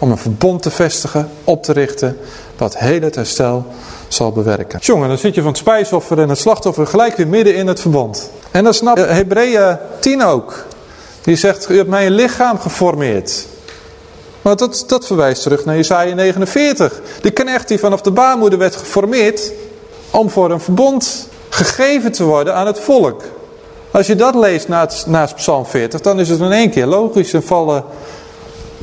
om een verbond te vestigen, op te richten, wat heel het herstel zal bewerken. Jongen, dan zit je van het spijsoffer en het slachtoffer gelijk weer midden in het verbond. En dan snapt Hebreeën 10 ook. Die zegt, u hebt mij een lichaam geformeerd. Maar dat, dat verwijst terug naar Isaiah 49. De knecht die vanaf de baarmoeder werd geformeerd om voor een verbond gegeven te worden aan het volk. Als je dat leest naast, naast Psalm 40, dan is het in één keer logisch en vallen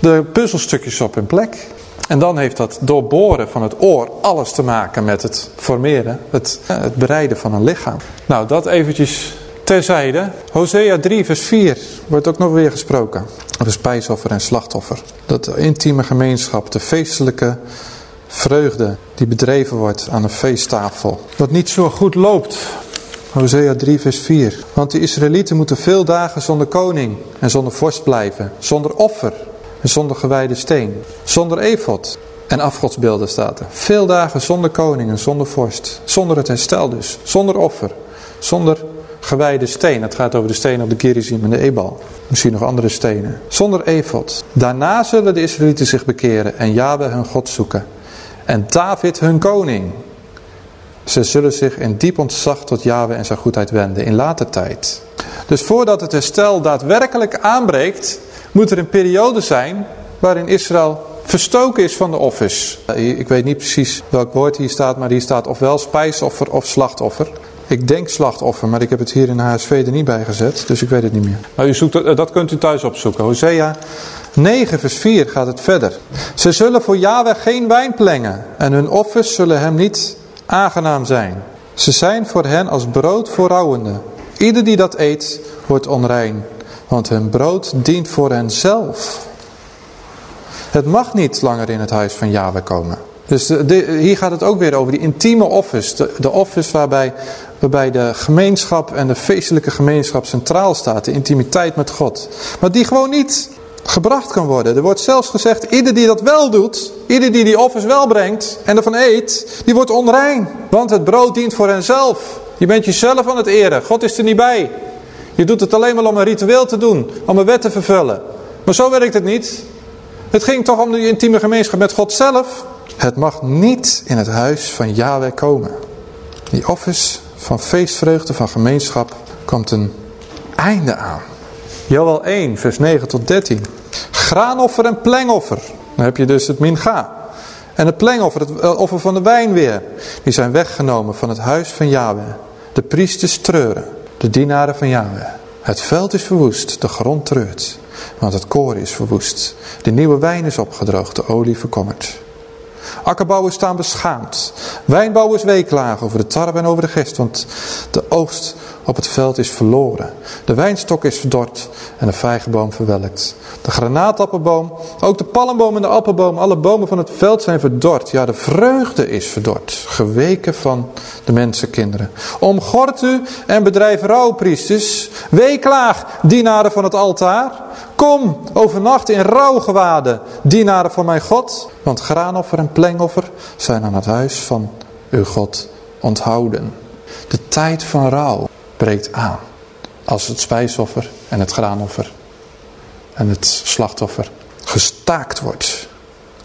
de puzzelstukjes op hun plek. En dan heeft dat doorboren van het oor alles te maken met het formeren, het, het bereiden van een lichaam. Nou, dat eventjes terzijde. Hosea 3 vers 4 wordt ook nog weer gesproken. Over spijsoffer en slachtoffer. Dat intieme gemeenschap, de feestelijke vreugde die bedreven wordt aan een feesttafel. Wat niet zo goed loopt. Hosea 3 vers 4. Want de Israëlieten moeten veel dagen zonder koning en zonder vorst blijven. Zonder offer zonder gewijde steen, zonder efot en afgodsbeelden staat er. Veel dagen zonder koning en zonder vorst, zonder het herstel dus, zonder offer, zonder gewijde steen. Het gaat over de steen op de Gerizim en de Ebal. Misschien nog andere stenen. Zonder efot. Daarna zullen de Israëlieten zich bekeren en Yahweh hun God zoeken. En David hun koning. Ze zullen zich in diep ontzag tot Yahweh en zijn goedheid wenden in later tijd. Dus voordat het herstel daadwerkelijk aanbreekt, moet er een periode zijn waarin Israël verstoken is van de offers. Ik weet niet precies welk woord hier staat, maar hier staat ofwel spijsoffer of slachtoffer. Ik denk slachtoffer, maar ik heb het hier in HSV er niet bij gezet, dus ik weet het niet meer. Maar u zoekt, dat kunt u thuis opzoeken. Hosea 9 vers 4 gaat het verder. Ze zullen voor Yahweh geen wijn plengen en hun offers zullen hem niet aangenaam zijn. Ze zijn voor hen als brood voor rouwenden. Ieder die dat eet, wordt onrein, want hun brood dient voor henzelf. Het mag niet langer in het huis van Yahweh komen. Dus hier gaat het ook weer over die intieme offers. De, de offers waarbij, waarbij de gemeenschap en de feestelijke gemeenschap centraal staat. De intimiteit met God. Maar die gewoon niet gebracht kan worden. Er wordt zelfs gezegd, ieder die dat wel doet, ieder die die offers wel brengt en ervan eet, die wordt onrein. Want het brood dient voor henzelf. Je bent jezelf aan het eren. God is er niet bij. Je doet het alleen maar om een ritueel te doen, om een wet te vervullen. Maar zo werkt het niet. Het ging toch om de intieme gemeenschap met God zelf. Het mag niet in het huis van Yahweh komen. Die offers van feestvreugde, van gemeenschap, komt een einde aan. Joel 1, vers 9 tot 13. Graanoffer en plengoffer. Dan heb je dus het minga. En het plengoffer, het eh, offer van de wijn weer. Die zijn weggenomen van het huis van Yahweh. De priesters treuren. De dienaren van Yahweh. Het veld is verwoest, de grond treurt. Want het koren is verwoest. De nieuwe wijn is opgedroogd, de olie verkommerd. Akkerbouwers staan beschaamd. Wijnbouwers weeklagen over de tarwe en over de gist, want de oogst op het veld is verloren. De wijnstok is verdord en de vijgenboom verwelkt. De granaatappelboom, ook de palmboom en de appelboom, alle bomen van het veld zijn verdord. Ja, de vreugde is verdord, geweken van de mensenkinderen. Omgort u en bedrijf rouwpriesters. Weeklaag, dienaren van het altaar. Kom, overnacht in rouwgewaden, dienaren van mijn God. Want graanoffer en plengoffer zijn aan het huis van uw God onthouden. De tijd van rouw breekt aan. Als het spijsoffer en het graanoffer en het slachtoffer gestaakt wordt.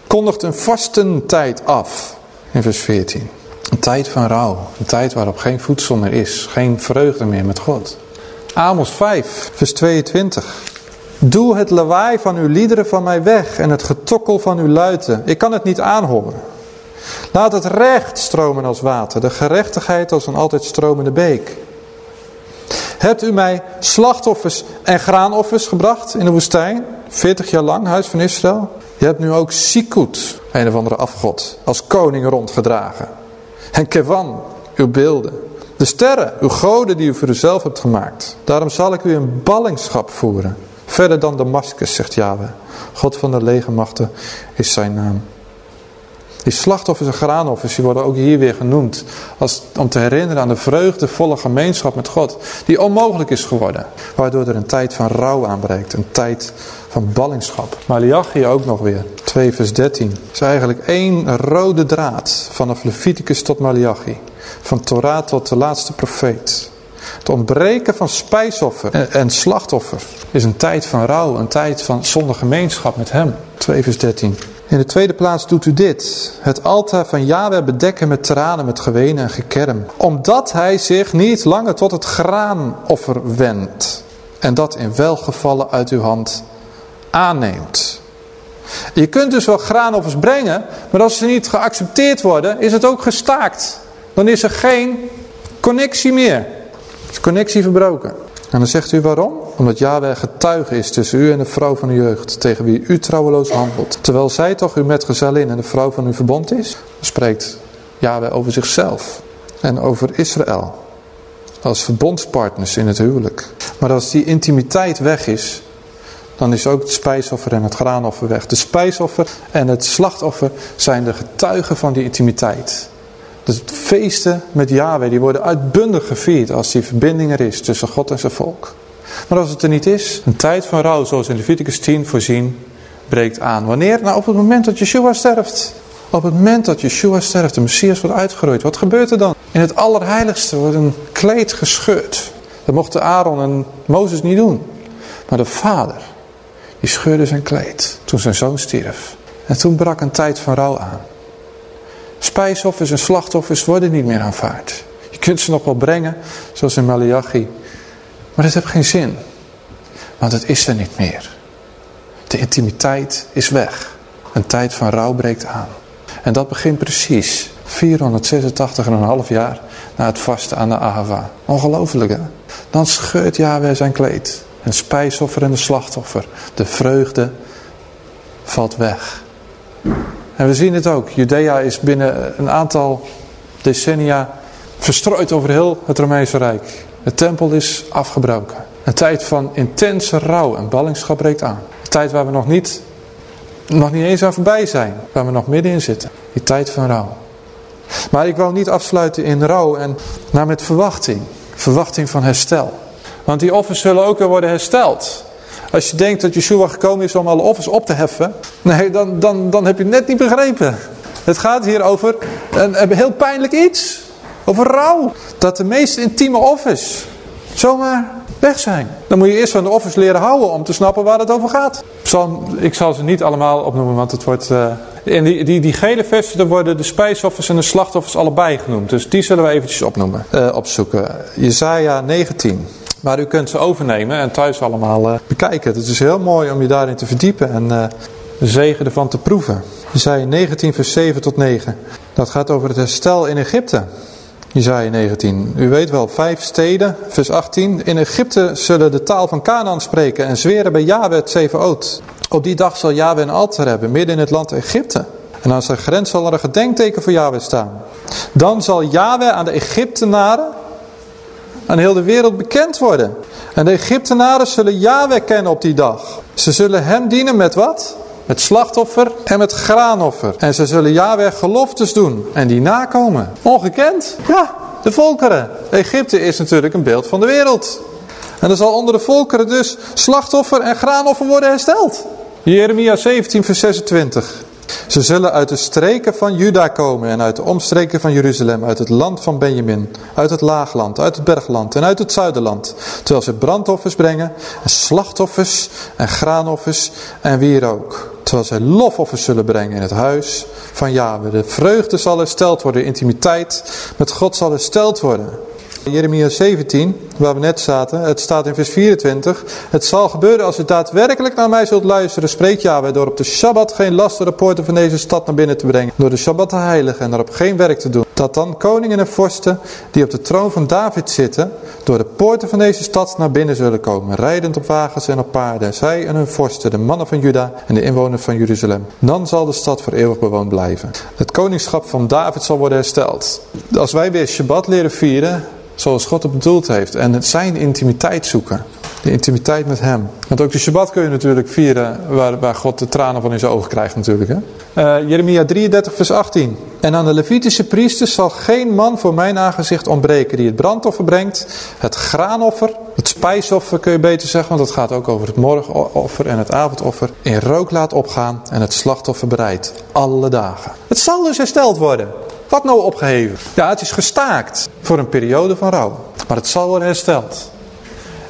Kondigt een vastentijd af in vers 14. Een tijd van rouw. Een tijd waarop geen voedsel meer is. Geen vreugde meer met God. Amos 5 vers 22. Doe het lawaai van uw liederen van mij weg en het getokkel van uw luiten. Ik kan het niet aanhoren. Laat het recht stromen als water, de gerechtigheid als een altijd stromende beek. Hebt u mij slachtoffers en graanoffers gebracht in de woestijn? 40 jaar lang, huis van Israël. Je hebt nu ook Sikut, een of andere afgod, als koning rondgedragen. En Kevan, uw beelden. De sterren, uw goden die u voor uzelf hebt gemaakt. Daarom zal ik u in ballingschap voeren. Verder dan Damascus, zegt Yahweh. God van de legermachten is zijn naam. Die slachtoffers en graanoffers die worden ook hier weer genoemd. Als, om te herinneren aan de vreugdevolle gemeenschap met God. Die onmogelijk is geworden. Waardoor er een tijd van rouw aanbreekt. Een tijd van ballingschap. Malachi ook nog weer. 2 vers 13. Het is eigenlijk één rode draad. Vanaf Leviticus tot Malachi. Van Torah tot de laatste profeet. Het ontbreken van spijsoffer en, en slachtoffer is een tijd van rouw. Een tijd van zonder gemeenschap met hem. 2 vers 13. In de tweede plaats doet u dit. Het altaar van Yahweh bedekken met tranen, met gewenen en gekerm. Omdat hij zich niet langer tot het graanoffer wendt. En dat in welgevallen uit uw hand aanneemt. Je kunt dus wel graanoffers brengen, maar als ze niet geaccepteerd worden, is het ook gestaakt. Dan is er geen connectie meer. Is connectie verbroken. En dan zegt u waarom? Omdat Yahweh getuige is tussen u en de vrouw van uw jeugd, tegen wie u trouweloos handelt. Terwijl zij toch uw metgezellin en de vrouw van uw verbond is, spreekt Yahweh over zichzelf en over Israël. Als verbondspartners in het huwelijk. Maar als die intimiteit weg is, dan is ook het spijsoffer en het graanoffer weg. De spijsoffer en het slachtoffer zijn de getuigen van die intimiteit. De feesten met Yahweh die worden uitbundig gevierd als die verbinding er is tussen God en zijn volk. Maar als het er niet is, een tijd van rouw zoals in Leviticus 10 voorzien, breekt aan. Wanneer? Nou op het moment dat Yeshua sterft. Op het moment dat Yeshua sterft, de Messias wordt uitgeroeid. Wat gebeurt er dan? In het allerheiligste wordt een kleed gescheurd. Dat mochten Aaron en Mozes niet doen. Maar de vader, die scheurde zijn kleed toen zijn zoon stierf. En toen brak een tijd van rouw aan. Spijsoffers en slachtoffers worden niet meer aanvaard. Je kunt ze nog wel brengen, zoals in Malachi. Maar het heeft geen zin. Want het is er niet meer. De intimiteit is weg. Een tijd van rouw breekt aan. En dat begint precies 486,5 jaar na het vasten aan de Ahava. Ongelooflijk hè? Dan scheurt Yahweh zijn kleed. Een spijsoffer en een slachtoffer. De vreugde valt weg. En we zien het ook. Judea is binnen een aantal decennia verstrooid over heel het Romeinse Rijk. De tempel is afgebroken. Een tijd van intense rouw en ballingschap breekt aan. Een tijd waar we nog niet, nog niet eens aan voorbij zijn. Waar we nog middenin zitten. Die tijd van rouw. Maar ik wil niet afsluiten in rouw en maar met verwachting. Verwachting van herstel. Want die offers zullen ook weer worden hersteld. Als je denkt dat Yeshua gekomen is om alle offers op te heffen. Nee, dan, dan, dan heb je het net niet begrepen. Het gaat hier over een, een heel pijnlijk iets. Over rouw. Dat de meest intieme offers zomaar weg zijn. Dan moet je eerst van de offers leren houden om te snappen waar het over gaat. Psalm, ik zal ze niet allemaal opnoemen, want het wordt... Uh, in die, die, die gele versen, daar worden de spijsoffers en de slachtoffers allebei genoemd. Dus die zullen we eventjes opnoemen, uh, opzoeken. Jezaja 19. Maar u kunt ze overnemen en thuis allemaal uh, bekijken. Het is heel mooi om je daarin te verdiepen en uh, de zegen ervan te proeven. Jezaja 19 vers 7 tot 9. Dat gaat over het herstel in Egypte. Jezaja 19. U weet wel, vijf steden, vers 18. In Egypte zullen de taal van Canaan spreken en zweren bij Yahweh het Zevenoot. Op die dag zal Yahweh een altaar hebben, midden in het land Egypte. En aan zijn grens zal er een gedenkteken voor Yahweh staan. Dan zal Yahweh aan de Egyptenaren aan heel de wereld bekend worden. En de Egyptenaren zullen Yahweh kennen op die dag. Ze zullen hem dienen met wat? Met slachtoffer en met graanoffer. En ze zullen Yahweh geloftes doen en die nakomen. Ongekend? Ja, de volkeren. Egypte is natuurlijk een beeld van de wereld. En er zal onder de volkeren dus slachtoffer en graanoffer worden hersteld. Jeremia 17 vers 26. Ze zullen uit de streken van Juda komen en uit de omstreken van Jeruzalem, uit het land van Benjamin, uit het laagland, uit het bergland en uit het zuiderland. Terwijl ze brandoffers brengen en slachtoffers en graanoffers en wierook. Terwijl zij lofoffers zullen brengen in het huis van Yahweh. De vreugde zal hersteld worden, de intimiteit met God zal hersteld worden. Jeremia 17, waar we net zaten, het staat in vers 24. Het zal gebeuren als u daadwerkelijk naar mij zult luisteren, spreekt Yahweh, door op de Shabbat geen last poorten van deze stad naar binnen te brengen. Door de Shabbat te heiligen en erop geen werk te doen. Dat dan koningen en vorsten die op de troon van David zitten, door de poorten van deze stad naar binnen zullen komen, rijdend op wagens en op paarden. Zij en hun vorsten, de mannen van Juda en de inwoners van Jeruzalem. Dan zal de stad voor eeuwig bewoond blijven. Het koningschap van David zal worden hersteld. Als wij weer Shabbat leren vieren, Zoals God het bedoeld heeft. En het zijn intimiteit zoeken. De intimiteit met hem. Want ook de Shabbat kun je natuurlijk vieren waar, waar God de tranen van in zijn ogen krijgt natuurlijk. Hè? Uh, Jeremia 33 vers 18. En aan de Levitische priesters zal geen man voor mijn aangezicht ontbreken die het brandoffer brengt. Het graanoffer, het spijsoffer kun je beter zeggen. Want dat gaat ook over het morgenoffer en het avondoffer. In rook laat opgaan en het slachtoffer bereidt. Alle dagen. Het zal dus hersteld worden. Wat nou opgeheven? Ja, het is gestaakt voor een periode van rouw. Maar het zal worden hersteld.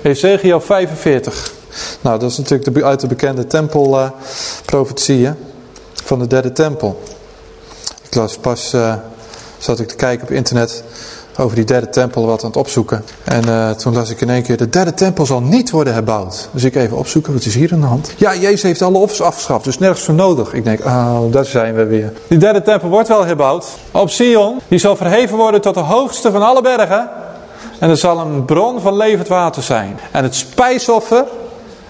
Ezekiel 45. Nou, dat is natuurlijk de, uit de bekende tempelprofetieën van de derde tempel. Ik las pas, uh, zat ik te kijken op internet over die derde tempel wat aan het opzoeken. En uh, toen las ik in één keer, de derde tempel zal niet worden herbouwd. Dus ik even opzoeken, wat is hier aan de hand? Ja, Jezus heeft alle offers afgeschaft, dus nergens voor nodig. Ik denk, oh, daar zijn we weer. Die derde tempel wordt wel herbouwd. Op Sion, die zal verheven worden tot de hoogste van alle bergen. En er zal een bron van levend water zijn. En het spijsoffer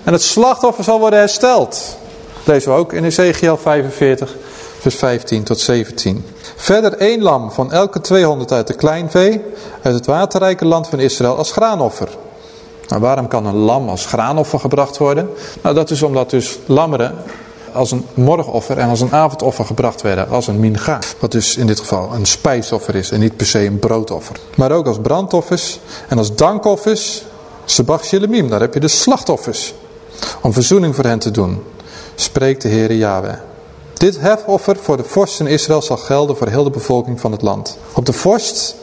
en het slachtoffer zal worden hersteld. Lezen we ook in Ezekiel 45, vers 15 tot 17. Verder één lam van elke 200 uit de kleinvee, uit het waterrijke land van Israël als graanoffer. Nou, waarom kan een lam als graanoffer gebracht worden? Nou, dat is omdat dus lammeren als een morgenoffer en als een avondoffer gebracht werden. Als een minga. Wat dus in dit geval een spijsoffer is en niet per se een broodoffer. Maar ook als brandoffers en als dankoffers. Sebach Shelemim, daar heb je de slachtoffers. Om verzoening voor hen te doen. Spreekt de Heere Yahweh. Dit hefoffer voor de vorst in Israël zal gelden voor heel de bevolking van het land. Op de vorst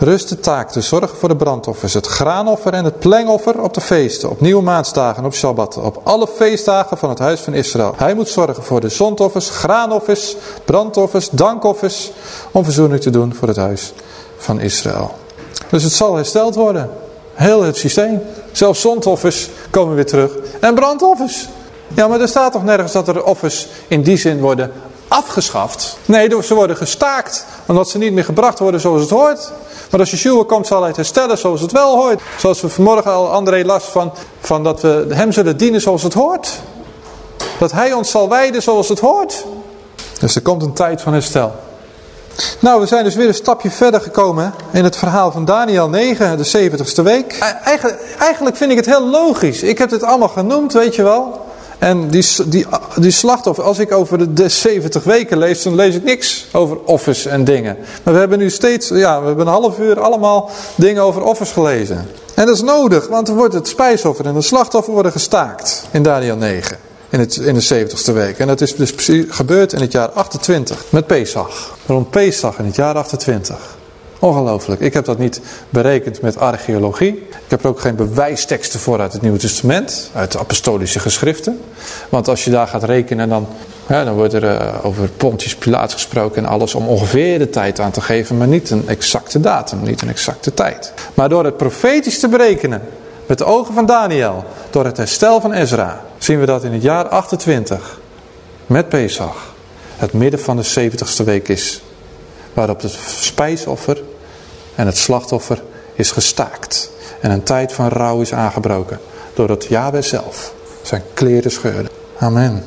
Rust de taak te zorgen voor de brandoffers, het graanoffer en het plengoffer op de feesten, op nieuwe maansdagen, op Shabbat, op alle feestdagen van het huis van Israël. Hij moet zorgen voor de zondoffers, graanoffers, brandoffers, dankoffers, om verzoening te doen voor het huis van Israël. Dus het zal hersteld worden. Heel het systeem. Zelfs zondoffers komen weer terug. En brandoffers. Ja, maar er staat toch nergens dat er offers in die zin worden afgeschaft? Nee, ze worden gestaakt. Omdat ze niet meer gebracht worden zoals het hoort. Maar als Yeshua komt zal hij het herstellen zoals het wel hoort. Zoals we vanmorgen al André las van, van dat we hem zullen dienen zoals het hoort. Dat hij ons zal wijden zoals het hoort. Dus er komt een tijd van herstel. Nou, we zijn dus weer een stapje verder gekomen in het verhaal van Daniel 9, de 70ste week. Eigenlijk, eigenlijk vind ik het heel logisch. Ik heb het allemaal genoemd, weet je wel. En die, die, die slachtoffer, als ik over de, de 70 weken lees, dan lees ik niks over offers en dingen. Maar we hebben nu steeds, ja, we hebben een half uur allemaal dingen over offers gelezen. En dat is nodig, want er wordt het spijsoffer en het slachtoffer worden gestaakt in Daniel 9. In, het, in de 70ste week. En dat is dus gebeurd in het jaar 28 met Pesach. Rond Pesach in het jaar 28. Ongelooflijk. Ik heb dat niet berekend met archeologie. Ik heb er ook geen bewijsteksten voor uit het Nieuwe Testament. Uit de apostolische geschriften. Want als je daar gaat rekenen dan, dan wordt er uh, over Pontius Pilaat gesproken en alles om ongeveer de tijd aan te geven. Maar niet een exacte datum, niet een exacte tijd. Maar door het profetisch te berekenen met de ogen van Daniel. Door het herstel van Ezra zien we dat in het jaar 28 met Pesach het midden van de 70ste week is waarop het spijsoffer en het slachtoffer is gestaakt. En een tijd van rouw is aangebroken. Doordat Yahweh zelf zijn kleren scheurde. Amen.